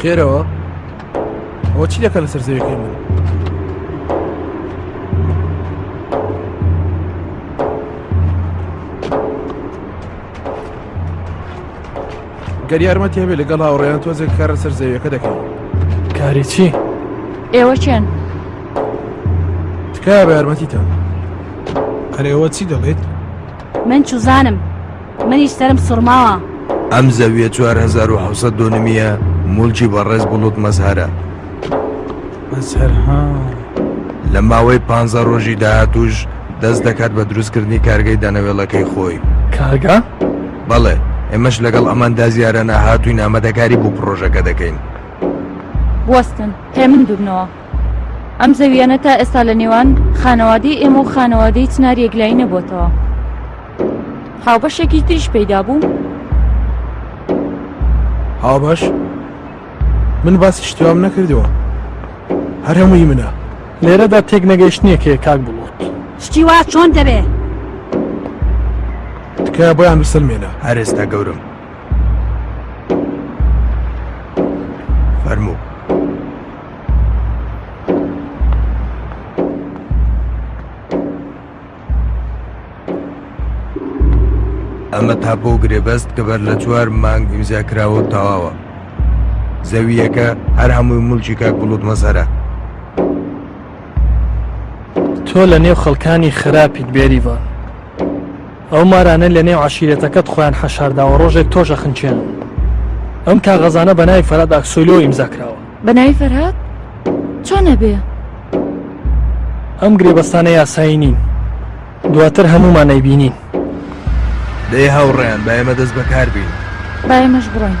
خێرەوە ئەوە چی دەکە لەسەر زەویەکەی من گەر یارمەتی هەبێت لەگەڵ هاوڕێیان تۆزێک کارە سەر زەویەکە دەکەم کاری چی؟ ئێوە چێن؟ تکایە بە یارمەتیتان هەرێوە چی دەڵێت؟ من چوزانم منیش سرم سوڕماوە ئەم زەویە 1970 دۆنمیە مولکی بەڕێز بڵوت مەزهرە لە ماوەی پانزە ڕۆژی داهاتووش دەست دەکات بە دروستکردنی کارگەی دەنەوێڵەکەی خۆی کارگە؟ بەڵێ ئێمەش لەگەڵ ئەماندا زیارانە هاتووین ئامادەکاری بۆ پڕۆژەکە دەکەین بوەستن هەیە من دوبنەوە ئەم زەویانە تا ئێستا لە نێوان خانەوادەی ئێمە و خانەوادەی چنار یەکلایی نەبووتەوە هاوبەشێکی تریش پەیدا بوو هاوبەش؟ من باسی شتیوام نەکردەوە هەر هەمووی منە لێرەدا تێک نەگەیشتنیەکێ کاک بڵۆت شتی وا چۆن دەبێ تکایە بۆیان بسەلمێنە هەرێستا گەورم فەرموو ئەمە تاپۆ و گرێبەست کە بەر لە چوار مانگ ئیمزا کراوە و تەواوە زەوییەکە هەر هەمووی ملکی کاک بڵوت مەزەرە تۆ لە نێو خەڵکانی خراپیت بێریڤان ئەو مارانە لە نێو عشیرەتەکەت خۆیان حەشارداوە ڕۆژێک تۆشە خنچێن ئەم کاغەزانە بە ناوی فەراد ئاکسۆیلۆ ئیمزا کراوە بە ناوی فەرهاد چۆن نەبێ ئەم گرێبەستانە یاسایی نین دواتر هەمومان ئەیبینین دەی هاوڕێیان با ئێمە دەست بەکار بین با ئێمەش بڕۆین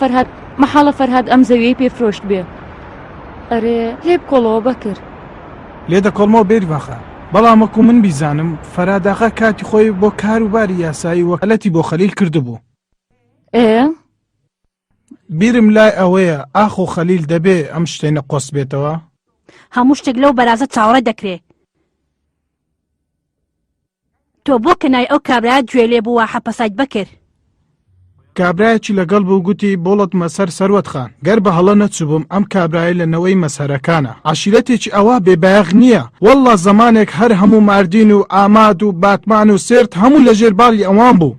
فەرهاد، مەحاڵە فەرهاد ئەم زەویەی پێ فرۆشتبێ. ئەرێ لێ بکۆڵەوە بەکر. لێ دەکۆڵمەوە بێریڤاخا. بەڵام وەکو من بیزانم فەرهاد ئاغا کاتی خۆی بۆ کار و باری یاسایی وەکالەتی بۆ خەلیل کردبوو. ئێ؟ بیرم لای ئەوەیە ئاخۆ خەلیل دەبێ ئەم شتەینە قۆست بێتەوە؟ هەموو شتێک لەو بەرازە چاوەڕێ دەکرێ. تۆ بۆ کنای ئەو کابرایەت گوێ لێ بوو وا حەپەسایت بەکر. کابرایەکی لەگەڵ بوو گوتی بۆڵەت مەزهەر سەروەت خان گەر بە هەڵە نەچوبم ئەم کابرایە لە نەوەی مەزهەرەکانە عەشیرەتێکی ئەوا بێ بایەخ نیە واللە زەمانێک هەر هەموو ماردین و ئاماد و باتمان و سێرت هەموو لە ژێر باڵی ئەوان بوو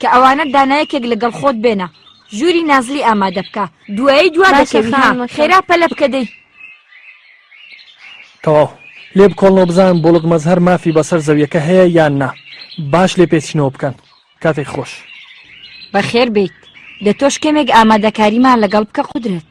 کە ئەوانە دانا یەکێک لەگەڵ خۆت بێنە ژووری نازلی ئامادە بکە دوایی دوا دەکەوی ها خێرا پەلە بکە دەی. تەواو. لێ بکۆڵنەوە بزانن بوڵگ مەزهەر مافی بەسەر زەویەکە هەیە یان نا. باش لێ پێچینەوە بکەن. کاتێک خۆش. بەخێر بێیت. دە تۆش کەمێک ئامادەکاریمان لەگەڵ بکە قودرەت.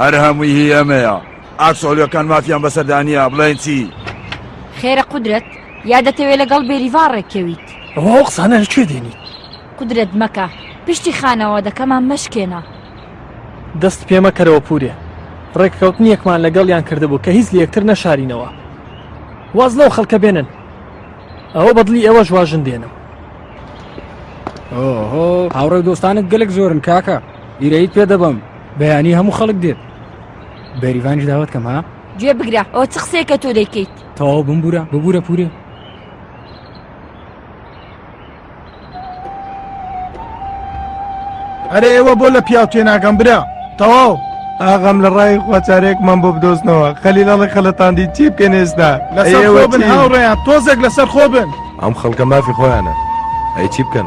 هەر هەمووی هی ئەمەیە. ئاک سۆلۆکان مافیان بەسەردا نییە بڵێن چی؟ خێرە قودرەت، یا دەتەوێ لەگەڵ بێریڤان ڕێککەویت؟ ئەوە ئەو قسانە لە کوێ دێنیت؟ قودرەت مەکە، پشتی خانەوادەکەمان مەشکێنە. دەست پێ مەکەرەوە پوورێ. ڕێککەوتنێکمان لەگەڵیان کردبوو کە هیچ لە یەکتر نەشارینەوە. واز لەو خەڵکە بێنن. ئەوە بە دڵی ئێوەش واژن دێنم. ئۆهۆ، هاوڕێ و دۆستانت گەلەک زۆرن کاکە. ئیرەییت پێ دەبەم. بەیانی هەموو خەڵک دێت بەریڤانیش داوت کەم ها گوێ بگرە ئەوە چ قسێکە تۆ دەیکەیت تەواو بمبورە ببوورە پورێ ئەرێ ئێوە بۆ لە پیاو تێ ناگەم برا تەواو ئاغام لە ڕای خواچارێکمان بۆ بدۆزنەوە خەلی لاڵی خەلەتاندی چی بکەن ئێستا لەسەر بن هاوڕێیان تۆزێک لەسەر خۆ بن ئەم خەڵکە مافی خۆیانە ئەی چی بکەن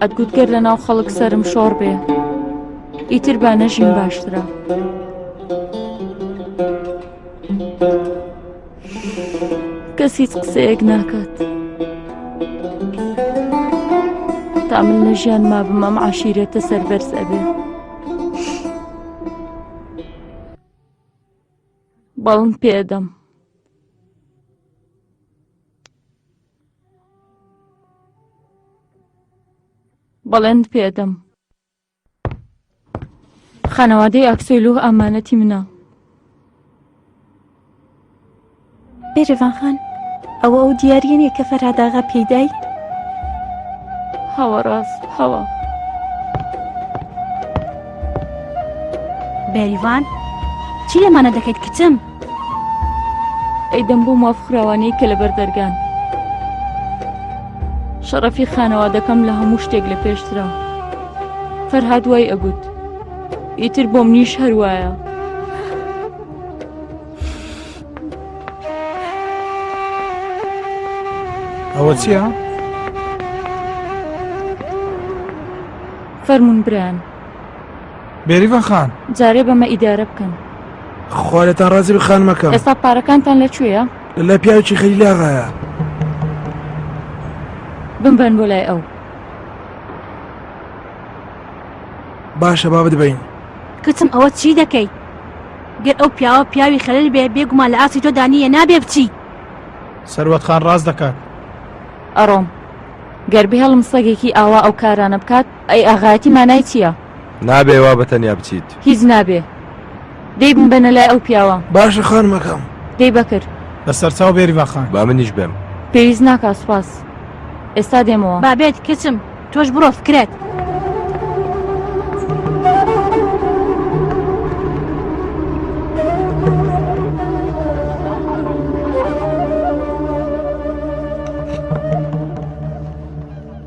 ئەتگوت گەر لە ناو خەڵک سرم شۆڕ بێ ئیتر با نەژین باشترە. کەس هیچ قسەیەک ناکات تا من لە ژیان ما بمەم عشیرەتە سەربەرز ئەبێ بەڵم پێدەم بەڵێنت پێدەم خانەوادەی ئاکسۆیلو ئامانەتی منە بێرەڤانخان ئەوە ئەو دیارەنێ کە فەراداغا پێدای هەوە ڕاست هەوە بێریڤان چی لەمانە دەکەیت کچم؟ ئەی دەم بۆ ماف خراوانەی کە لەبەر دەرگان شەڕەفی خانەوادەکەم لە هەموو شتێک لە پێشترا فەرهاد وای ئەگوت ئیتر بۆم نیش هەروایە ئەوە چیە؟ فەرمونون بران بێریڤە خان جارێ بەمە ئیدارە بکەن خوارێتان ڕازی بخانمەکە ئێستا پارەکانتان لە کوێە؟ لە پیاوی خەلیلا غایە بمبەن بۆ لای ئەو باشە با بدبین کچم ئەوە چی دەکەی گەر ئەو پیاوە پیاوی خەلل بێ بێگومان لە ئاسی تۆدا نییە نابێ بچی سەروەت خان ڕاست دەکات ئەڕۆم گەر بهێڵم سەگێکی ئاوا ئەو کارانە بکات ئەی ئاغایەتی مانای چیە؟ نابێ وا بەتەنیا بچیت. هیچ نابێ دەی بمبەنە لای ئەو پیاوە. باشە خانمەکەم. دەی بەکر. بەسەرچاو بێری با خان. با منیش بێم. پێویست ناکا سوپاس ئێستا دێمەوە. با بێت کچم تۆش بڕۆ فکرەت.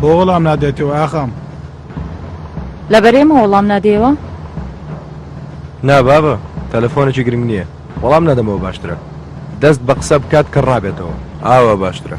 بۆ وەڵام نادێتەوە ئاخام لە بەرێمە وەڵام نادێەوە نا بابە تەلەفۆنێکی گرنگ نییە وەڵام نادەمەوە باشترە دەست بە قسە بکات کە ڕابێتەوە ئاوا باشترە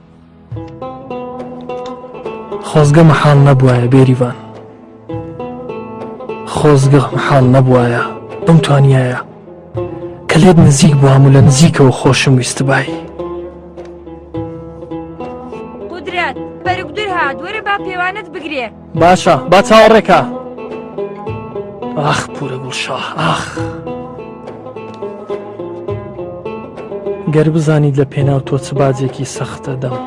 خۆزگە مەحاڵ نەبوایە بێریڤان خۆزگە مەحاڵ نەبوایە بمتوانیایە کە لێت نزیک بووام و لە نزیکەوە خۆشم ویستبایی قودرەت بەرگدر هات وەرە با پێوانت بگرێ باشە با چاوەڕێکە ئاخ پورە گوڵشا ئاخ گەر بزانیت لە پێناو تۆ چ باجێکی سەختە دەم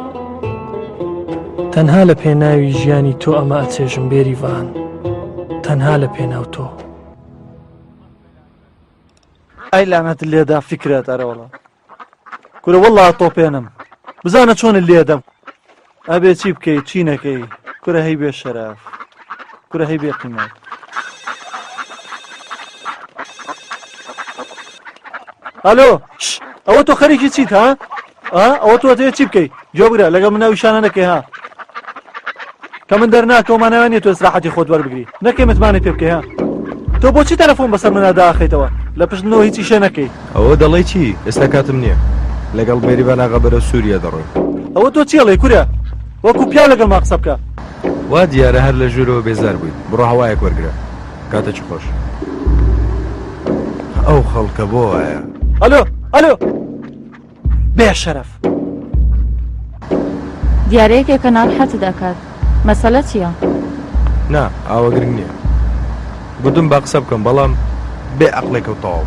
تەنها لە پێناوی ژیانی تۆ ئەمە ئەچێژم بێری ڤان تەنها لە پێناو تۆ ئەی لامەت لێدا فکرێت ئەرەوەڵە کورە وەڵا تۆپێنم بزانە چۆنە لێدەم ئەبێ چی بکەیت چی نەکەی کورە هەی بێ شەراف کورە هەی بێ قیمەت ئەلۆ ئەوە تۆ خەرێکی چیت ها ئەوە تۆ دێ چی بکەیت گوێ بگرە لەگەڵ من ئەو شانە نەکەی ها کە من دەرناکەوە ماناوە نیە تۆ ئیسراحەتی خۆت وەربگری نەکەی متمانەی پێ بکەی ها تۆ بۆچی تەلەفۆن بەسەر مندا داخەیتەوە لە پشت منەوە هیچی شێ نەکەی ئەوە دەڵێی چی ئێستا کاتم نییە لەگەڵ بێریڤان ئاغا بەرەو سووریا دەڕۆین ئەوە تۆ چی ئەڵێی کورە وەکو پیاو لەگەڵمان قسە بکە وا دیارە هەر لە ژوورەوە بێزار بوویت بڕۆ هەوایەک وەرگرە کاتێکی خۆش ئەو خەڵکە بۆ وایە ئەلۆ ئەلۆ بێ شەرەف. دیارە یەکێکە ناڕحەتت ئەکات مەسەلە چییە؟ نا ئاوە گرنگ نییە گوتم با قسە بکەم بەڵام بێ ئەقلێکە و تەواو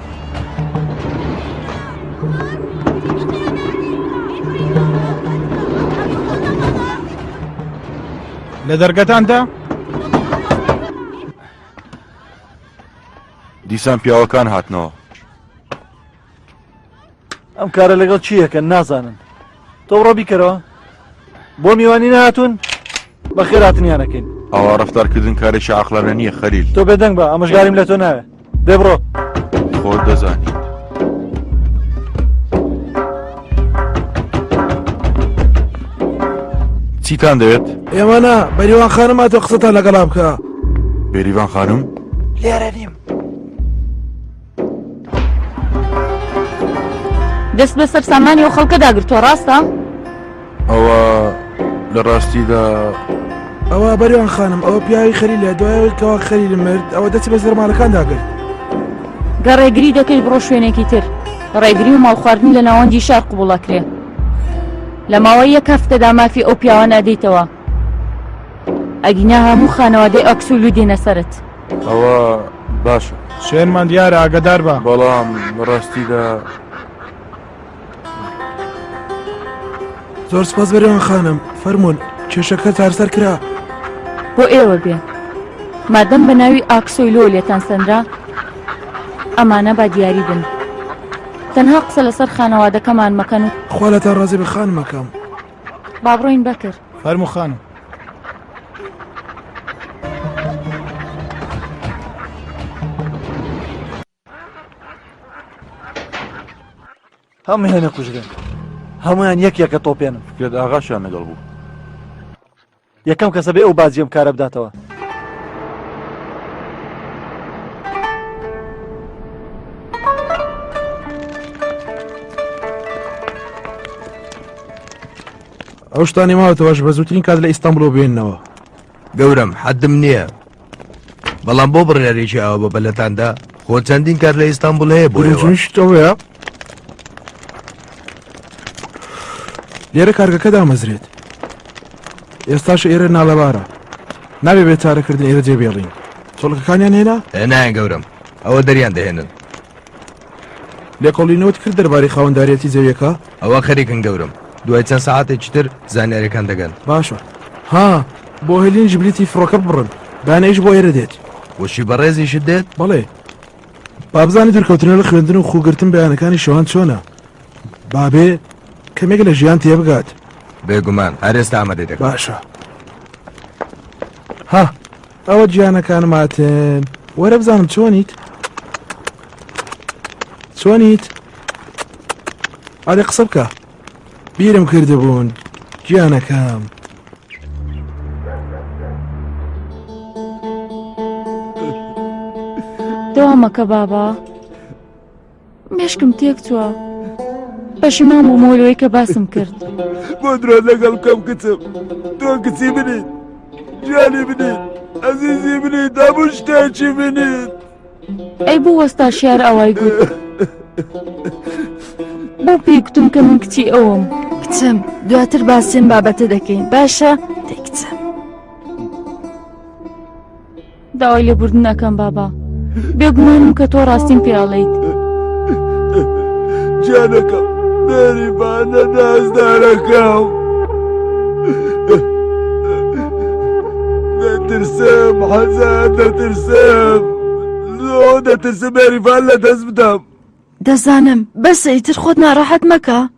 لە دەرگەتاندا دیسان پیاوەکان هاتنەوە ئەم کارە لەگەڵ چی یەکەن نازانن تۆ ڕۆ بیکەرەوە بۆ میوانی نهاتون بە خێراتنیانەکەین ئەوە ڕفتارکردن کارێکی عقلانە نییە خەلیل تۆ بێدەنگ بە ئەمەژگاریم لە تۆ ناوێ دێ بڕۆ خۆ دەزانی چیتان دەوێت ئێوەنا بەریوان خانماتە قسەتان لەگەڵا بکە بێریوان خانم لێرە نیم دەست بە سەر سامانی و خەڵکە داگرتووە ڕاستە ئەوە لە ڕاستیدا ئەوە بەریان خانم ئەوە پیاوی خەری لە دوایەوەی کەوا خەری مرد ئەوە دەچی بە زەرمانەکان داگرت گەڕێگری دەکەی بڕۆ شوێنێکی تر ڕێگری و ماڵخواردنی لە ناوەندی شار قوبوڵەکرێ لە ماوەی یەک هەفتەدا مافی ئەو پیاوانە دەیتەوە ئەگینا هەموو خانەوادەی ئەکسول و دێنە سەرت ئەوە باشە شوێنمان دیارە ئاگدار بە بەڵام ڕاستیدا زۆر سپاس بەرێوان خانم فەرمونون کێشەکە تارسەر کرا بۆ ئێوە بێ مادەم بە ناوی ئاکسۆی لۆ لێتان سەنرا ئەمانە با دیاری بن تەنها قسە لەسەر خانەوادەکەمان مەکەن و خۆلەتان ڕازی بە خانمەکەم بابڕۆین بەکرد فەرموو خانم. هەموو هێنە کوژرێن هەمویان یەک یەکە تۆپێنم گەت ئاغاشیان لەگەڵ بوو یەکەم کەسە بێ ئەو بازیەم کارە بداتەوە ئەو شتانی ماوەتەوەش بە زووترین کات لە ئیستانبلەوە بێنەوە گەورم حەدم نییە بەڵام بۆ بڕیارێکی ئەوە بە بەلەتاندا خۆ چەندین کار لە ئیستانبول هەیە بۆشتەوەە لێرە کارگەکە دامەزرێت ئێستاش ئێرە ناڵەبارە نابێ بێت چارەکردن ئێرە جێبێڵین چۆڵەکەکانیان هێنا هێنایان گەورم ئەوە دەریان دەهێنن لێکۆڵینەوەت کرد دەربارەی خاوەنداریەتی زەویەکە ئەوە خەریکن گەورم دوای چەند سەعاتێکی تر زانیارەکان دەگەن باشە ها بۆ هێلین ژبلیتی فڕۆکە بڕن دانەیش بۆ ئێرە دێت وەشی بەڕێزیشت دێت بەڵێ بابزانانی دورکەوتنە لە خوێندن و خوگرتن بەیانەکانی شەوان چۆنە بابێ کەمێک لە ژیان تێبگات بێگومان هەرێستا ئامادە دەکە باشە ها ئەوە گیانەکانم هاتن وەرە بزانم چۆنیت چۆنیت ئەرێ قسە بکە بیرم کردبوون گیانەکەم دەوامەکە بابا. مشکم تێک چوە بەشمام و مۆلۆی کە باسم کرد بۆ درۆ لەگەڵ کەم کچم تۆ کچی بنیت جیانی بنیت ئەزیزی بنیت دابوو شتێکی بنیت ئەی بۆ وەستا شار ئەوای گوت بۆ پێی کوتم کە من کچی ئەوم کچم دواتر باسێن بابەتە دەکەین باشە دەکچم داوای لێبوردن ئەکەم بابا بێگومانم کە تۆ ڕاستیم پێڵیت جانەکەم دەریبانە نازدارەکەم دەترسم حەزار دەترسم لۆ دەترسم بەریفان لە دەست بدەم دەزانم بەسە ئیتر خۆت ناڕەحەت مەکە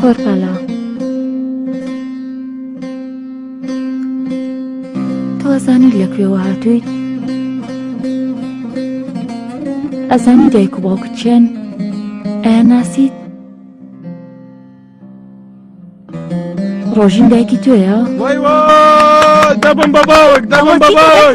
کۆرپەلە تۆزانی لە کوێوە هاتوویت ئەزانی دایک و باوکت چێن ئایا ناسیت ڕۆژین دایکی تۆیە وای وای دەبم بە باوک دەبم بە باوک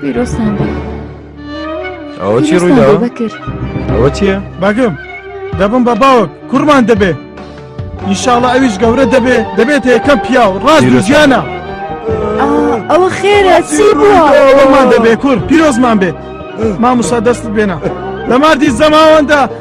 پیرۆستان بێ ئەوە چی ڕوویداوە بەکرد ئەوە چییە بەگم دەبم بە باوک کوڕمان دەبێ ئیشاڵە ئەویش گەورە دەبێ دەبێت یەکەم پیاو ڕاست دوژیانە ئەوە خێرە چی بووەمان دەبێ کورد پیرۆزمان بێ ماموسا دەستت بێنە لە ماردی زەماوەندا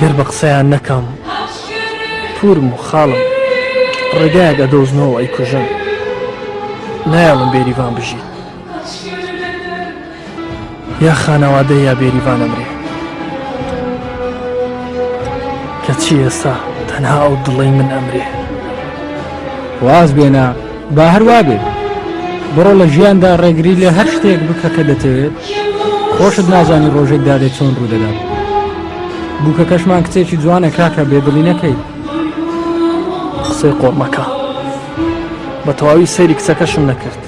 گەر بە قسەیان نەکەم پورم و خاڵم ڕێگایەک ئەدۆزنەوە و ئەیکوژن نایەڵن بێریڤان بژیت یا خانەوادەی یا بێریڤان ئەمرێ کەچی ئێستا تەنها ئەو دڵەی من ئەمرێ واز بێنە با هەر وا بێت بڕۆ لە ژیاندا ڕێگری لە هەر شتێک بکە کە دەتەوێت خۆشت نازانی ڕۆژێک دادێت چۆن ڕوودەدات بووکە کەشمان کچێکی جوانە کاکە بێدڵی نەکەی قسەی قۆڕمەکە بە تەواوی سەیری کچەکەشم نەکرد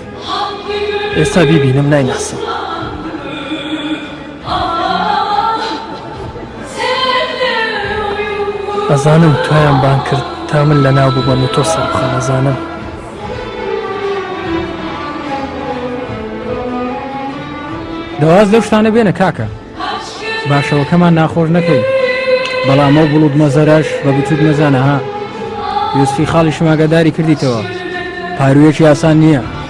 ئێستا بیبینم نایناسم ئەزانم تۆیان بانگ کرد تا من لە ناو ببەم و تۆ سەر بخەم ئەزانم. دە واز لەو شتانە بێنە کاکە باشەوەکەمان ناخۆش نەکەی بەڵام ئەو بڵوت مەزەرەش بە بچووک نەزانەها یوسفی خاڵی شماگەداری کردیتەوە پارویەکی ئاسان نییە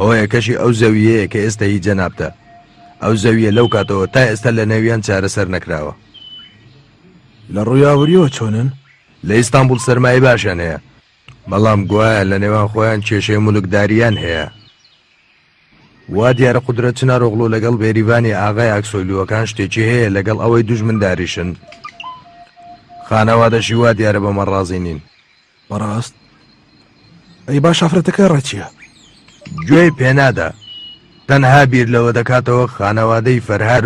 هۆیەکەشی ئەو زەوییەیە کە ئێستا هی جەنابتە، ئەو زەوییە لەو کاتەوە تا ئێستا لە نێویان چارەسەر نەکراوە. لە ڕووی ئابوورییەوە چۆنن؟ لە ئیستانبوڵ سەرمایەی باشیان هەیە، بەڵام گوایە لە نێوان خۆیان کێشەی موڵکدارییان هەیە. وا دیارە قودرەت چنارئۆغڵو لەگەڵ بێریڤانی ئاغای ئاکسۆیلووەکان شتێکی هەیە لەگەڵ ئەوەی دوژمنداریشن. خانەوادەشی وا دیارە بەمە ڕازی نین. بەڕاست ئەی باش ئافرەتەکە ڕەچیە گوێی پێنادا تەنها بیر لەوە دەکاتەوە خانەوادەی فەرهار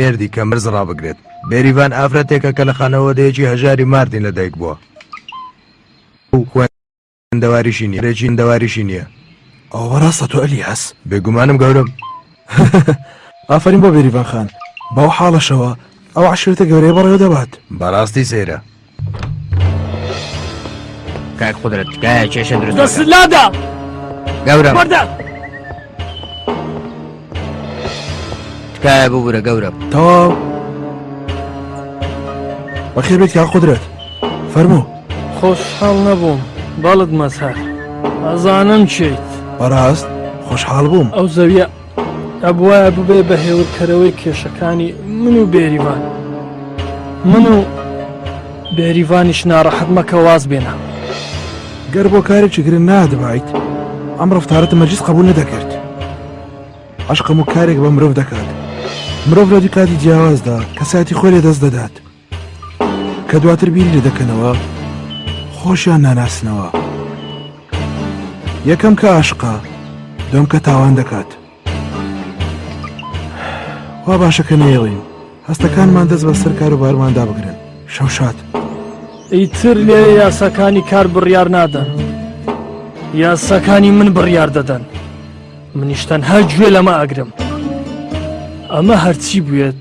مێردی کە مرز ڕابگرێت بێریڤان ئافرەتێکە کە لە خانەوەدەیەکی هەژاری ماردین لە دایک بووە خوێندەواریشی نیە رێژین دەواریشی نییە ئەو بەڕاستە تۆ ئەلی هەس بێگومانم گەورم ئافرین بۆ بێریڤان خان بەو حاڵەشەوە ئەو عشرێتە گەورەیە بەڕێوە دەبات بەڕاستی سەیرە کاک قدرت تکایە کێشە دروست دەست لادا گەورە وەردە تکایە ببوورە گەورە تەواو بەخێ بێت کاک قدرت فەرموو خۆشحاڵ نەبووم بەڵت مەسەر ئەزانم چیت بەڕاست خۆشحاڵ بووم ئەو زەویە ئەبوایە ببێ بە هێورکەرەوەی کێشەکانی من و بێریوان من و بێریوانیش ناڕەحەت مەکە واز بێنە گەر بۆ کارێکی گرن نادبیت ئەم ڕفتارەتە مەجیست قبول نەدەکرد عشقم و کارێک بە مرۆڤ دەکات مرۆڤ لە دوو کاتی جیاوازدا کەساتی خۆی لە دەست دەدات کە دواتر بیر لێ دەکەنەوە خۆشیان ناناسنەوە یەکەم کە عاشقا دۆم کە تاوان دەکات وا باشە کە نەیەڵین هەستەکانمان دەست بە سەر کاروبارماندا بگرن شەوشات ئیتر لێ یاساکانی کار بڕیار نادەن یاساکانی من بڕیار دەدەن منیش تەنها گوێ لەمە ئەگرم ئەمە هەرچی بوێت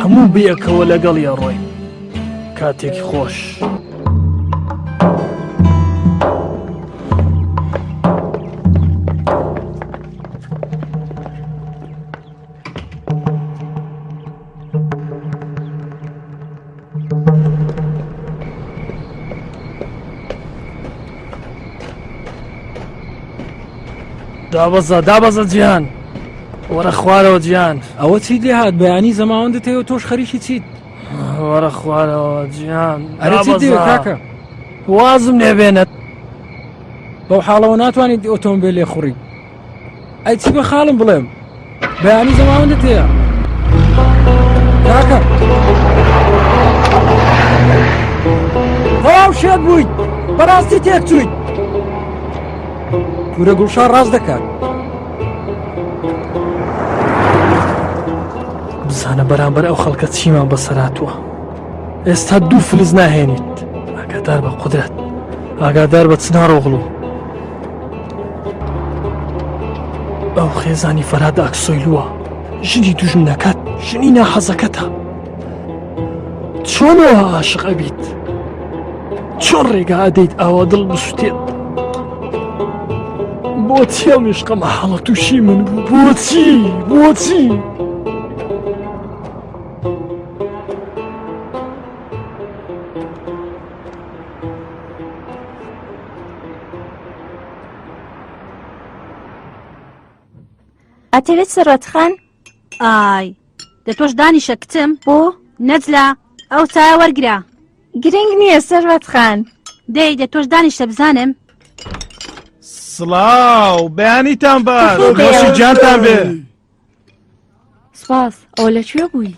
هەموو بەکەوە لەگەڵ یا ڕۆی کاتێکی خۆش. دابەزە دابەزە جیان وەرە خوارەوە جیان ئەوە چی لێ هاات بەیانی زەماوەند دەتەوە تۆش خەریکی چیت وەرە خوارەوە جیان ئەرەکە وازم نێبێنێت بەو حاڵەوە ناتوانیت ئۆتۆمبیل لێ خوڕی ئەی چی بە خاڵم بڵێم بەیانی زەماوەندە تێە کاکە تەواو شێت بوویت بەڕاستی تێک چوویت کورە گوڵشا ڕاست دەکات بزانە بەرامبەر ئەو خەڵکە چیمان بەسەراتوە ئێستا دوو فلز ناهێنیت ئاگادار بە قدرەت ئاگادار بە چناڕۆغڵوو ئەو خێزانی فەراد ئاکسۆیلووە ژنی دوژمنەکەت ژنی ناحەزەکەتە چۆنەوە عاشق ئەبیت چۆن ڕێگا ئەدەیت ئاوا دڵ بسوتێت بۆچی ئەو مشقەمە حاڵە تووشی من بوو بۆچی بۆچی؟ ئەتەوێت سەرەتخان ئای دە تۆش دانیشە کچم بۆ نەجلا ئەو سایە وەرگرە گرنگ نییە سەرەت خان دەی دە تۆش دانیشە بزانم سڵاو بەیانیتان باش بەشی جانتان بێ سپاس ئەوە لە کوێ بووی؟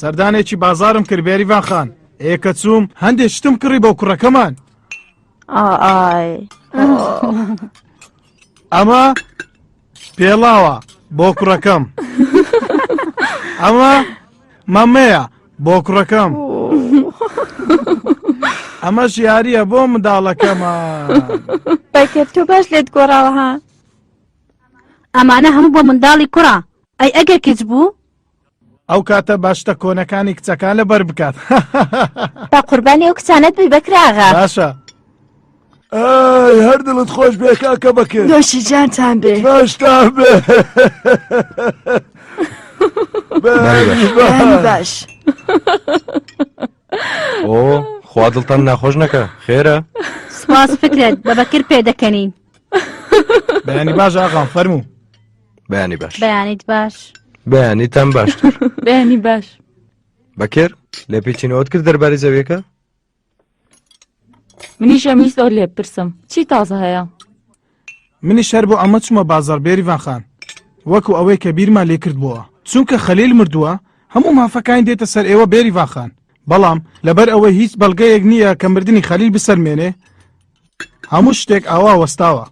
سەردانێکی بازارم کرد بێریڤان خان ئێکە چووم هەندێک شتم کڕی بۆ کوڕەکەمان ئای ئەمە پێڵاوە بۆ کوڕەکەم ئەمە مەمەیە بۆ کوڕەکەم ئەمەش یاریە بۆ منداڵەکەمە بەکرد تۆ باش لێت گۆڕاوە ها ئەمانە هەموو بۆ منداڵی کوڕە ئەی ئەگەر کچ بوو؟ ئەو کاتە با شتە کۆنەکانی کچەکان لە بەر بکات بە قوربانی ئەو کچانەت بی بەکراغا باشە هەر دڵت خۆش بێ کاکە بەکرد نۆشی جانتان بێ باشتان بێ باش ئۆ خوا دڵتان ناخۆش نەکە خێرە سپاس فکرێت بە بەکر پێ دەکەنین بەیانی باش ئاغام فەرموو بەیانی باش بەیانیت باش بەیانی تام باش بەیانی باش بەکر لە پێچینەوەت کرد دەربارەی زەویەکە منیش ئەمیش زۆر لێ پرسم چی تازە هەیە منی شەر بۆ ئەمە چوومە بازار بێریڤان خان وەکو ئەوەی کە بیرمان لێ کردبووە چونکە خەلیل مردووە هەموو مافەکانی دێتە سەر ئێوە بێریڤان خان بەڵام لەبەر ئەوەی هیچ بەڵگەیەک نییە کە مردنی خەلیل بسەلمێنێ هەموو شتێک ئاوا وەستاوە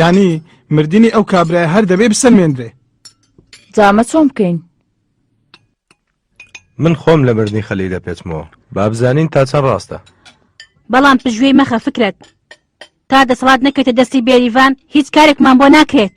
ینی مردنی ئەو کابرای هەر دەبێ بسەلمێنرێ جامە چۆن بکەین من خۆم لە مردنی خەلی دەپێچمەوە بابزانین تا چەند ڕاستە بەڵام پژوێی مەخە فکرەت تا دەسەڵات نەکەێتە دەستی بێریڤان هیچ کارێکمان بۆ ناکرێت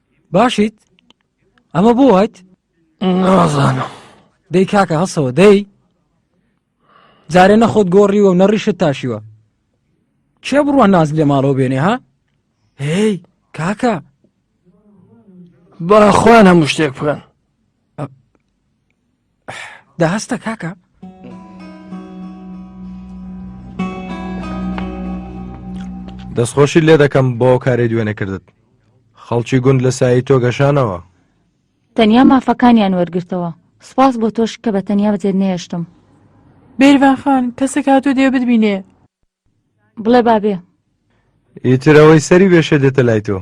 باشیت ئەمە بۆ وایت ڕازانە دەی کاکە هەسەوە دەی جارێ نەخۆت گۆڕیوە و نەڕیشت تاشیوە چێ بڕوە ناز لێ ماڵەوە بێنێ ها هی کاکە بەخۆیان هەموو شتێک بکەن دا هەستە کاکە دەستخۆشی لێ دەکەم بۆ کارێ دوێنێ کردت خەڵکی گوند لە سایی تۆ گەشانەوە تەنیا مافەکانیان وەرگرتەوە سپاس بۆ تۆش کە بە تەنیا بەجێت نێشتم بێرڤانخان کەسێک هاتو دێ بتبینێ بڵێ بابێ ئیتر ئەوەی سەری بێشێ دێتە لای تۆ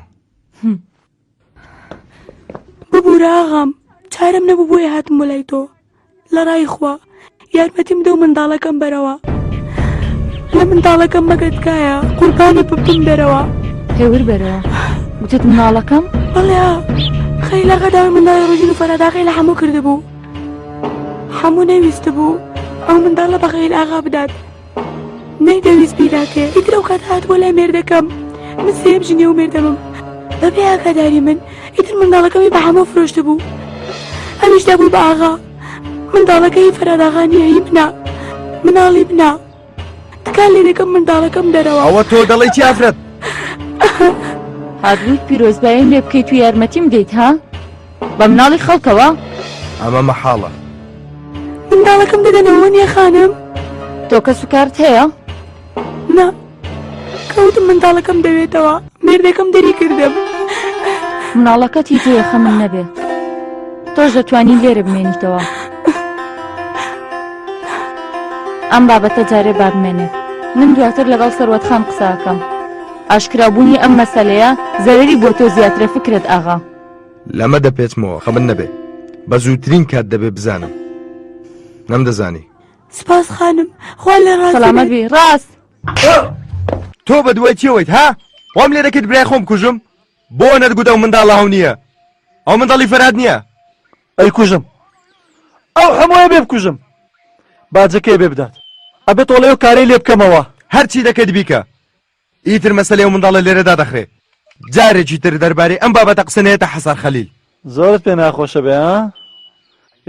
ببوورە ئاغام چارم نەبوو بۆیە هاتم بۆ لای تۆ لە ڕای خوا یارمەتیم دە و منداڵەکەم بەرەوە لە منداڵەکەم مەگەتکایە قوربانی ببتم بەرەوە هێور بەرەوە وتت مناڵەکەم بەڵێ خەی لە غەداوی منداڵی ڕژین و فەراداغی لە هەموو کردبوو هەموو نەویست بوو ئەو منداڵە بەغەیل ئاغا بدات نەیدەویست بیرناکرێ ئیتر ئەو کات هات بۆ لای مێردەکەم من سێم ژنێ و مێردەمم بەبێ ئاگاداری من ئیتر منداڵەکەمی بە حەمە فرۆشت بوو هەمیشدا بوو بە ئاغا منداڵەکەی فەراداغانی هەی بنا مناڵی بنا تکال لێ دەکەم منداڵەکەم دەرەوە ئەوە تۆ دەڵی تیافرەت هاگرید پیرۆزبایان لێ بکەیت و یارمەتیم دەیت ها؟ بە مناڵی خەڵکەوە ئەمە مەحاڵە منداڵەکەم دەدەنەوە نیە خانم تۆ کەس و کارت هەیە نا کەوت منداڵەکەم دەوێتەوە مێردەکەم دەری کردم مناڵەکەتی تێە خەمن نەبێ تۆش دەتوانین لێرە بمێنیتەوە ئەم بابەتە جارێ بابمێنێ من دواتر لەگەڵ سەروەت خان قساکەم ئاشکرابوونی ئەم مەسلەیە زەرری بۆ تۆ زیاترە فکرت ئاغا لەمە دەپێچمەوە خەمت نەبێ بە زووترین کات دەبێ بزانم نەم دەزانی سپاس خانم خوا لە ڕاستەمەبی ڕاست تۆ بە دوای چێوەیت ها وام لێ دەکرد برای خۆم کوژم بۆ نەرگوتە و منداڵ هاو نییە ئەو منداڵی فەراد نییە ئەی کوژم ئەو هەمووە بێ بکوژم باجەکەی بێ بدات ئەبێت تۆڵێ و کارەی لێ بکەمەوە هەرچی دەکەیت بیکە ئیتر مەسەلەی ئەو منداڵە لێرە دادەخرێ. جارێکی تر دەربارەی ئەم بابەتە قسە نەیەتە حەسار خەلیل. زۆرت پێ ناخۆشە بێ ها؟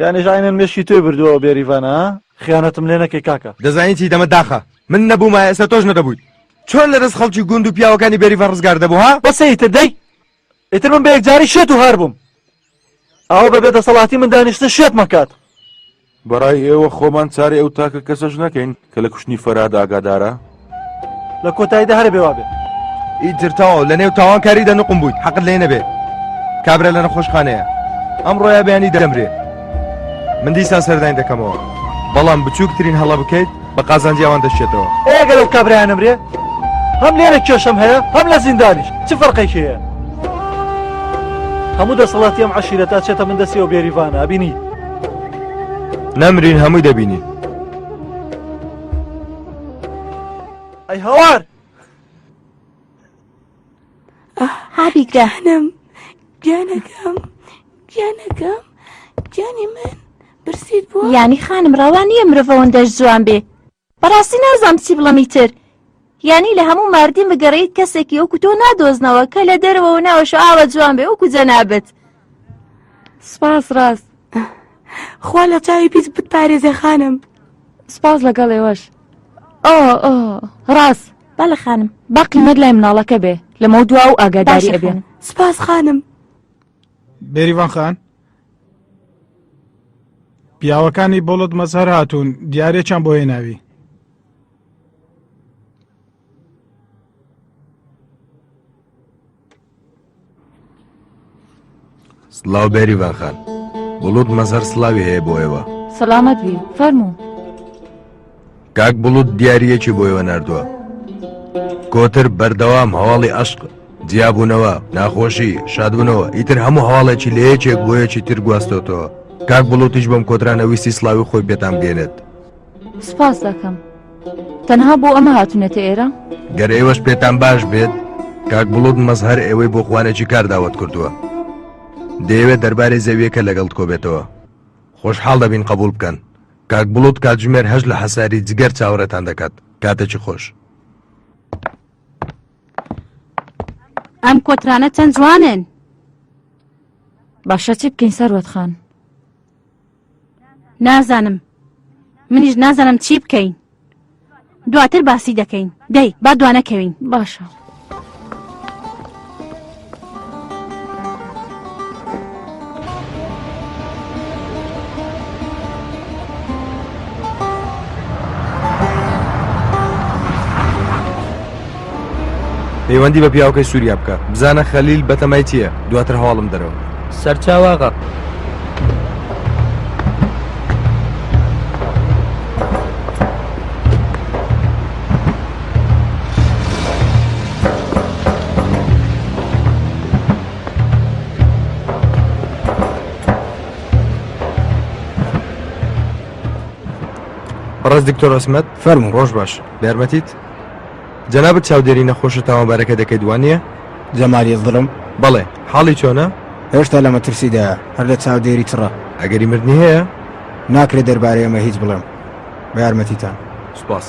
یانیش عەینەن مێشکی تۆی بردووە بێریڤان ها؟ خیانەتم لێ نەکەی کاکە. دەزانی چی دەمت داخە. من نەبوومایە ئێستا تۆش نەدەبوویت. چۆن لە دەست خەڵکی گوند و پیاوەکانی بێریڤان ڕزگارت دەبوو ها؟ بەسە ئیتر دەی؟ ئیتر من بە یەکجاری شێت و هار بووم. ئاوا بە بێ دەسەڵاتی من دانیشتن شێت مەکات. بەڕای ئێوە خۆمان چارەی ئەو تاکە کەسەش نەکەین کە لە کوشتنی فەرهاد ئاگادارە؟ لە کۆتاییدا هەرە بێ وا بێ. ئیتر تەواو لە نێو تاوانکاریدا نوقم بوویت حەقت لێ نەبێ کابرا لە نەخۆشخانەیە ئەمڕۆیا بەیانی دەمرێ من دیسان سەردانی دەکەمەوە بەڵام بچووکترین هەڵە بکەیت بە قازانجی ئەوان دەشێتەوە. ئەی ئەگەر ئەو کابرایانە مرێ؟ هەم لێرە کێشەم هەیە هەم لە زیندانیش چ فەرقێکی هەیە؟ هەموو دەسەڵاتی ئەم عەشیرەتە چێتە من دەستی ئەو بێریڤانە ئەبینی؟ نەمرین هەمووی دەبینین. ئەی هاوار! ئابی گیانم گیانەکەم گیانەکەم گیانی من برسیت بوو یانی خانم ڕەوا نییە مرۆڤەوەندەش جوان بێ بەڕاستی نازام چی بڵەمی تر یانی لە هەموو ماردی بگەڕیت کەسێکی وەکو تۆ نادۆزنەوە کە لە دەرەوە ناوەشە ئاوە جوان بێ وەکو جەنابەت سپاس ڕاست خوا لە چاوی پیس بتپارێزێ خانم سپاس لەگەڵ ئێوەش ئۆ ئۆ ڕاست با لە خانم با قیمەت لای مناڵەکە بێ لەمە دوا و ئاگاداری باشە ئەبێن خانم. سپاس خانم بێریڤان خان پیاوەکانی بۆڵت مەزهەر هاتوون دیارێکیان بۆ هێناوی سڵاو بێریڤان خان بڵوت مەزەر سڵاوی هەیە بۆ ئێوە سەلامەت بی فەرموو کاک بڵوت دیارەکی بۆ ئێوە نردووە کۆتر بەردەوام هەواڵی ئەشق جیابوونەوە ناخۆشی شادبوونەوە ئیتر هەموو هەواڵێکی لە یەکێک بۆ یەکی تر گواستۆتەوە کاک بڵوتیش بەم کۆترانە ویستی سلاوی خۆی پێتان بێنێت سپاس دەکەم تەنها بۆ ئەمە هاتونەتە ئێرە گەر ئێوەش پێتان باش بێت کاک بڵوت مەزهر ئێوەی بۆ خوانێکی کار داوت کردووە دەیەوێت دەربارەی زەویەکە لەگەڵ کۆبێتەوە خۆشحاڵ دەبین قبول بکەن کاک بڵوت کاتژمێر هەش لە حەساری جگەر چاوەڕێتان دەکات کاتێکی خۆش ئەم کۆترانە چەند جوانن باشە چی بکەین سەروەت خان نازانم منیش نازانم چی بکەین دواتر باسی دەکەین دەی با دوانەکەوین باشە. پەیوەندی بە پیاوەکەی سووریا بکە بزانە خەلیل بەتەمای چییە دواتر هەواڵم دەرەوە سەرچاوە غەڕ. ڕز دکتۆر ڕسمەت فەرمو ڕۆژ باش بێرمەتیت جەنابت چاودێری نەخۆشە تاوانبارەکە دەکەیت وانیە؟ جەمال یلدرم، بەڵێ، حاڵی چۆنە؟ هێشتا لە مەترسیدایە، هەر لە چاودێری چڕە. ئەگەری مردنی هەیە؟ ناکرێت دەربارەی ئەمە هیچ بڵێم. بە یارمەتیتان. سوپاس.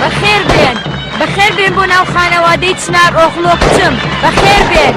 بەخێربێن بەخێربێن بۆ ناو خانەوادەی چنار ئۆخڵۆ کچم بەخێربێن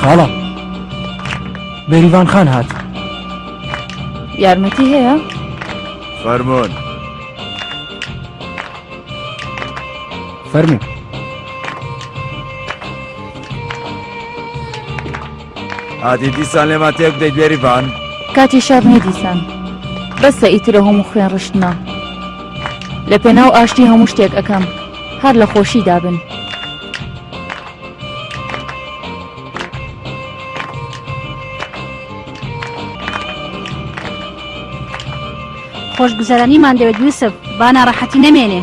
خاڵە بێریڤان خان هات یارمەتی هەیە فەرمۆن فەرموو ئادی دیسان لێما تێک دەی بێریڤان کاتی شەڕ نیە دیسان بەسە ئیترە هەموو خوێن ڕشتنە لە پێناو ئاشتی هەموو شتێک ئەەکەم هەر لە خۆشی دابن خۆشگوزەرانیمان دەوێت یوسف با ناڕەحەتی نەمێنێ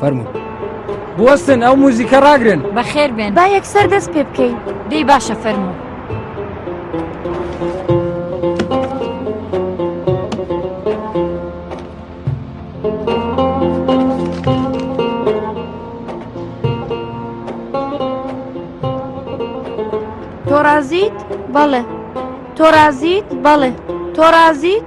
فەرموو بوەستن ئەو موزیکە ڕاگرن بەخێر بێن با یەکسەر دەست پێ بکەین دەی باشە فەرموو تۆڕازیت بەڵێ تۆڕازیت بەڵێ تۆڕازیت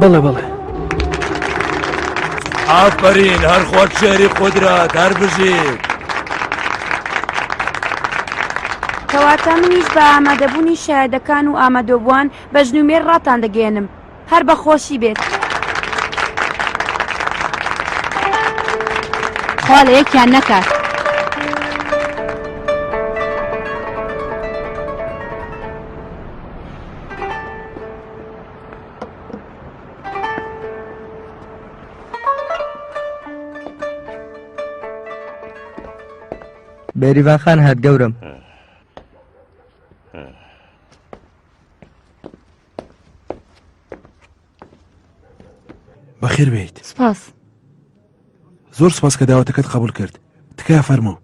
بەڵێ بەڵێ ئافرین هەر خۆت شێری قدرات هەر بژیت کەواتە منیش بە ئامادەبوونی شایدەکان و ئامادۆبووان بە ژنومێر ڕاتان دەگەێنم هەر بە خۆشی بێت. خوا لە یەکیان نەکات. بێریڤان خان هات گەورەم. بەخێر بێیت سپاس زۆر سپاس کە داوەتەکەت قبول کرد تکای فەرمە و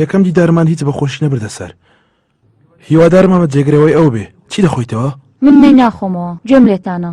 یەکەم دیدارمان هیچ بەخۆشی نەبردە سەر هیوادارم ئەمە جێگرەوەی ئەو بێ چی دەخۆیتەوە من نەی ناخۆمەوە گوێم لێتانە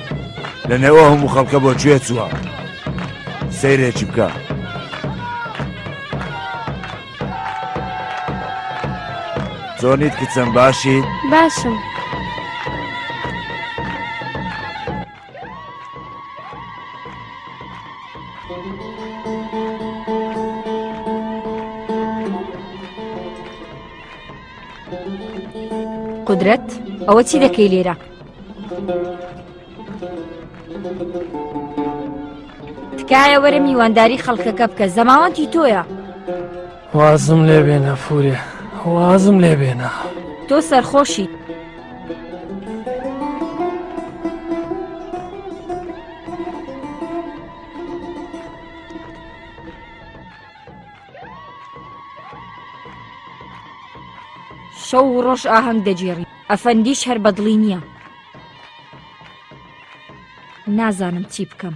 لە نێوە هەموو خەڵکە بۆ کوێ چووە سەیرێکی بکە چۆنیت کچم باشی باشم قدرەت ئەوە چی دەکەی لێرە؟ تکایە وەرە میوانداری خەڵکەکە بکە زەماوەتی تۆیە وازم لێ بێنە فورێ وازم لێ بێنە تۆ سەرخۆشیت شەو و ڕۆژ ئاهەنگ دەگێڕی ئەفەندیش هەر بەدڵی نییە نازانم چی بکەم.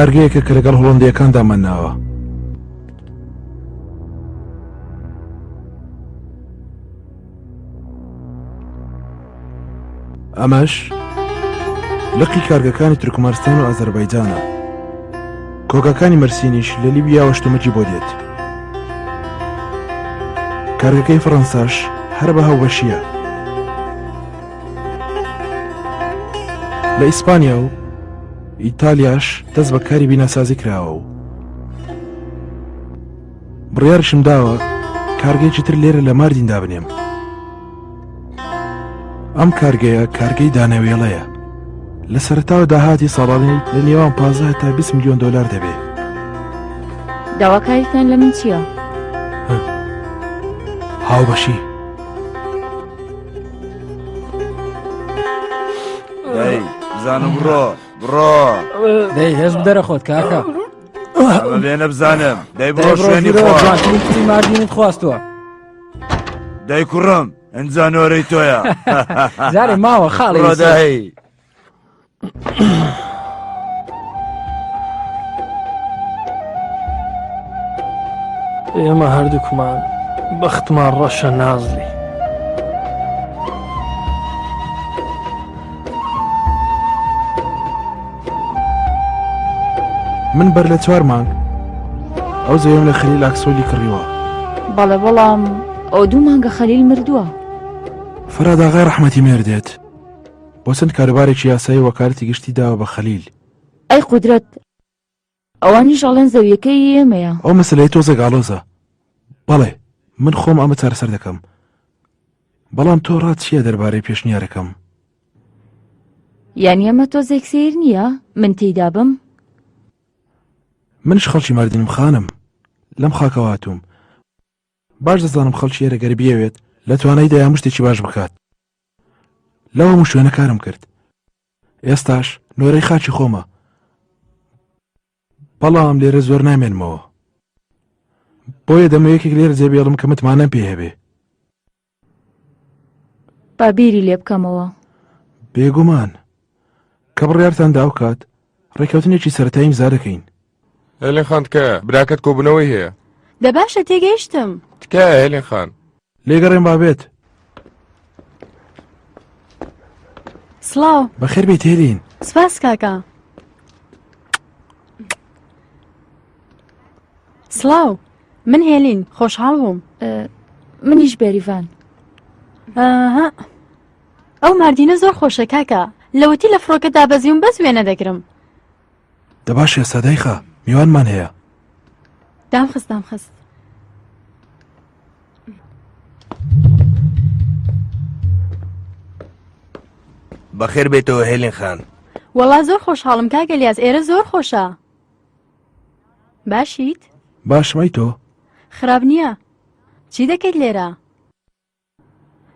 کارگەیەکە کە لەگەڵ هۆڵندەکاندا مەناوە ئەمەش لقی کارگەکانی ترکمارستان و ئازەربایجانە کۆگەکانی مەرسینیش لە لیبیاوە شتمەکی بۆ دێت کارگەکەی فەڕەنساش هەر بە هاوبەشیە لە ئیسپانیا و ئیتالیاش دەست بە کاری بیناسازی کراوە و بڕیارشم داوە کارگەیەکی تر لێرە لە ماردین دابنێم ئەم کارگەیە کارگەی دانەوێڵەیە لە سەرتاوە داهاتی ساڵانەی لە نێوان 15 تا 20 میلیۆن دلار دەبێت داواکاریتان لە من چییە؟ هاوبەشی بزانم ڕۆ بڕۆ دەی هێز بدەرە خۆت کاکە لێنە بزانم دەی بڕۆ شوێنی خۆی ماردینت خواستووە دای کوڕم ئەنجانۆرەی تۆیە زارێ ماوە خاڵی ڕۆداهی ئێمە هەردووکمان بەختمان ڕەشە نازلی من بەر لە چوار مانگ ئەو زەوێم لە خەلیل ئاکسۆلی کڕیوە بەڵێ بەڵام ئەو دوو مانگە خەلیل مردووە فراداغای ڕحمەتی مێر دێت بۆ چەند کاروبارێکی یاسایی وەکارەتی گشتی داوە بە خەلیل ئەی قدرەت ئەوانیش ئەڵێن زەویەکەی ئێمەیە. ئەو مەسەلەیە تۆزێک ئاڵۆزە. بەڵێ، من خۆم ئەمە چارەسەر دەکەم. بەڵام تۆ ڕات چییە دەربارەی پێشنیارەکەم؟ یانی ئەمە تۆزێک سەیر نییە من تێیدا بم؟ منیش خەڵکی ماردینم خانم. لەم خاکەوە هاتووم. باش دەزانم خەڵکی ئێرە گەر بیەوێت، لە توانایدایە هەموو شتێکی باش بکات. لەو هەموو شوێنە کارم کرد. ئێستاش نۆرەی خاکی خۆمە بەڵام لێرە زۆر نامێنمەوە بۆیە دەمە یەکێک لێرە جێبێڵم کە متمانەم پێ هەبێ با بیری لێ بکەمەوە بێگومان کە بڕارتان داوکات ڕێککەوتنێکی سەتاییم زارەکەین هێلین خان تکایە براکەت کۆبوونەوەی هەیە. دە باشە تێگەیشتم. تکایە هێلین خان. لێگەڕێم با بێت. سڵاو. بەخێر بێیت هێلین. سپاس کاکە. سڵاو. من هێلین خۆشحاڵ بووم. منیش بێریڤان. ئەها. ئەو ماردینە زۆر خۆشە کاکە. لەوەتی لە فڕۆکە دابەزیوم بەس وێنە دەگرم. دەباش ئێستا دایخە میوانمان هەیە دامخست دامخست بەخێر بێتەوە هێلین خان وەڵا زۆر خۆشحاڵم کاگە لیاز ئێرە زۆر خۆشە باشیت باشمای تۆ خراپ نییە چی دەکەیت لێرە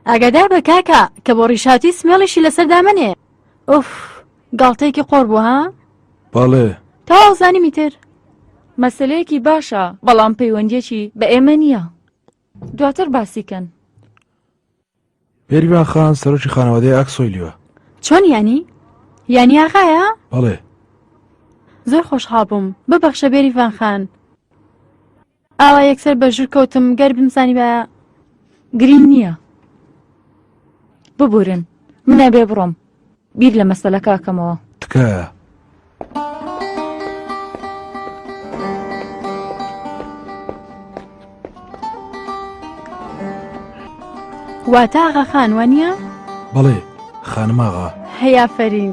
ئاگادار بە کاکە کە بۆ ڕیش هاتوی سمێڵیشی لەسەر دامەنێ ئوف گاڵتەیەکی قۆڕ بوو ها. بەڵێ. تەواو زانیم ئیتر. مەسەلەیەکی باشە بەڵام پەیوەندیەکی بە ئێمە نییە دواتر باسی کەن. بێریڤان خان سەرۆکی خانەوادەی ئاکسۆیلیوە. چۆن یانی؟ یانی ئاغایە؟ بەڵێ. زۆر خۆشحاڵ بووم ببەخشە بێریڤان خان. ئاوا یەکسەر بە ژر کەوتم گەر بمزانیبایە گرینگ نییە ببورن من ئەبێ بڕۆم بیر لە مەسەلەکەکەمەوە تکایە. واتە ئاغاخان وانیە؟ بەڵێ خانماغا. هەی ئافەرین.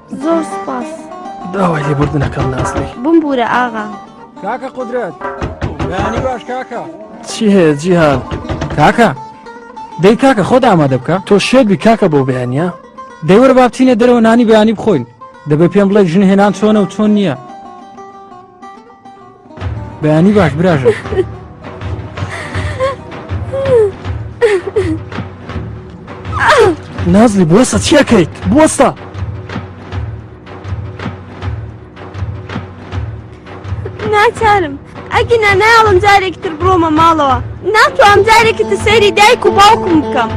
زۆر سپاس داوای لێبوردنەکەم ناستی بمبورە ئاغا کاکە قدرێت بەیانی باش کاکە چی هەیە جیهان کاکە دەی کاکە خۆت ئامادە بکە تۆ شێبی کاکە بۆ بەیانە دەیوەرە بابتینە دەرەوە نانی بەیانی بخۆین دەبێ پێم بڵێ ژن هێنان چۆنە و چۆن نییە بەیانی باش براژە نازلی بۆسە چیەکەیت بۆسە ناچارم ئەگی ناناڵم جارێک تر بڕۆمە ماڵەوە ناتوام جارێکی تە سەیری دایک و باوکم بکەم.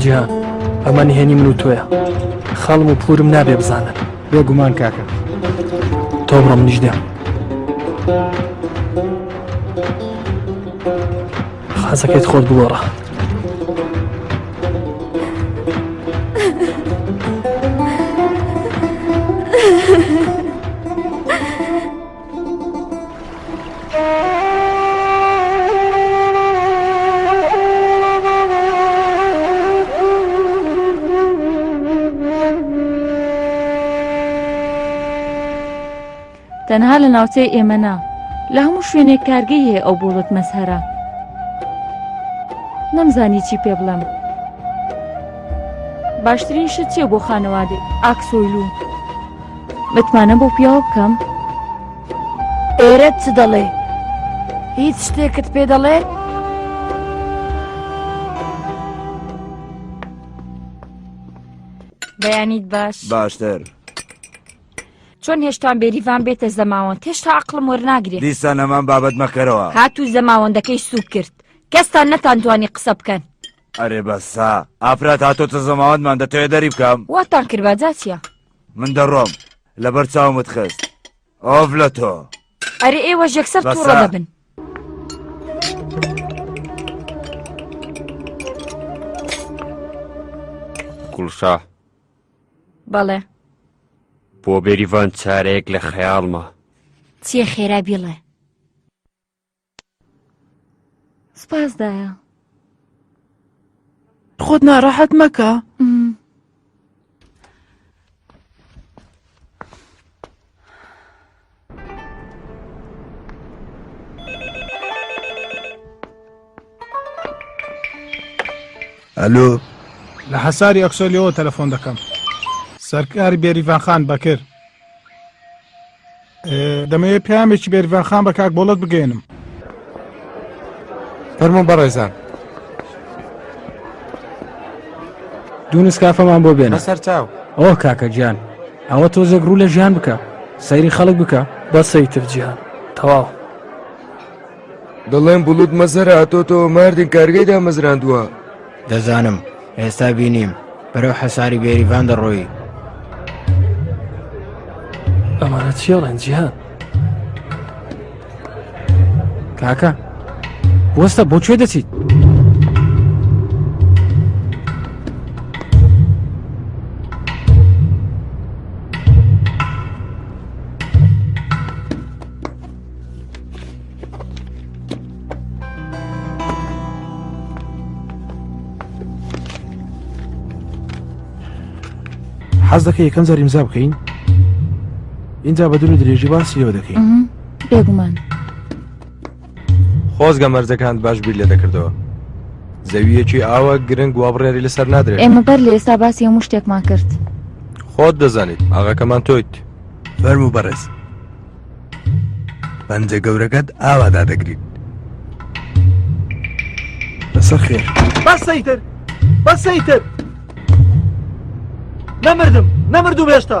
جیان ئەمە نهێنی من و تۆیە خەڵم و پورم نابێ بزانن بێگومان کاکە تۆ بڕۆ منیش دێم خازەکەیت خۆت بگۆڕە تەنها لە ناوچەی ئێمە نا لە هەموو شوێنێک کارگەی هەیە ئەو بۆڵت مەسهرە نەمزانی چی پێ بڵم باشترین شت چیە بۆ خانەوادێک ئاکسۆیلو متمانە بۆ پیاوە بکەم ئێرە چ دەڵێ هیچ شتێکت پێ دەڵێ بەیانیت باش باشتر چۆن هێشتان بێریڤان بێتە زەماوەن تێشتا عقلم وەرناگرێت دیسان ئەمان بابەت مەکەرەوە هاتوو زەماوەندەکەی سوک کرد کەستان نەتانتوانی قسە بکەن ئەرێ بەسا ئافرات هاتۆتە زەماوەندمان دەتەوێت دەری بکەم واتان کردباجاچە من دەڕۆم لەبەر چاومت خست ئۆڤ لە تۆ ئەرێ ئێوە ژێکسەر تووڕە دەبن کوڵشا بەڵێ بۆ بێریڤان چارەیەک لە خەیاڵمە چیە خێرا بیڵێ سپاس دایە. خۆت ناڕەحەت مەکە. ئەلو لە حەساری ئەکسۆلیەوە تەلەفۆن دەکەم سەرکاری بێریڤانخان بەکر دەمەوێت پامێکی بێرڤاخان بە کاک بۆڵت بگەێنم فەرمون بەڕێزان دوو نسکافەمان بۆ بێنە سەر چاو ئەو کاکە گیان ئەوە تۆزێک ڕوو لە ژیان بکە سەیری خەڵک بکە بەسەی تر جیان تەواو دەڵێن بڵوت مەزەرە ئەتۆ تۆ مردین کارگەیدا مەزراندووە دەزانم ئێستا بینیم بەرەو حەساری بێریڤان دەڕۆی ئەمانە چێڵێن جیهان کاکە وەستە بۆ کوێ دەچیت؟ حەز دەکە یەکەم جار ئیمزا بکەین اینجا بە درو درێژی باسی لێوە دەکەین بێگومان خۆزگە مەرزەکان باش بیر لێ دەکردەوە زەویەکی ئاوە گرنگ وا بڕێری لەسەر نادرێت ئێمە بەر لە ئێستا باسی هەموو شتێکمان کرد خۆت دەزانیت ئاغاکەمان تۆیت فەرمو بەڕێز پەنجە گەورەکەت ئاوا دادەگریت لەسەر خێر بەسەیتر بەسەیتر نەمردم نەمردوم هێشتا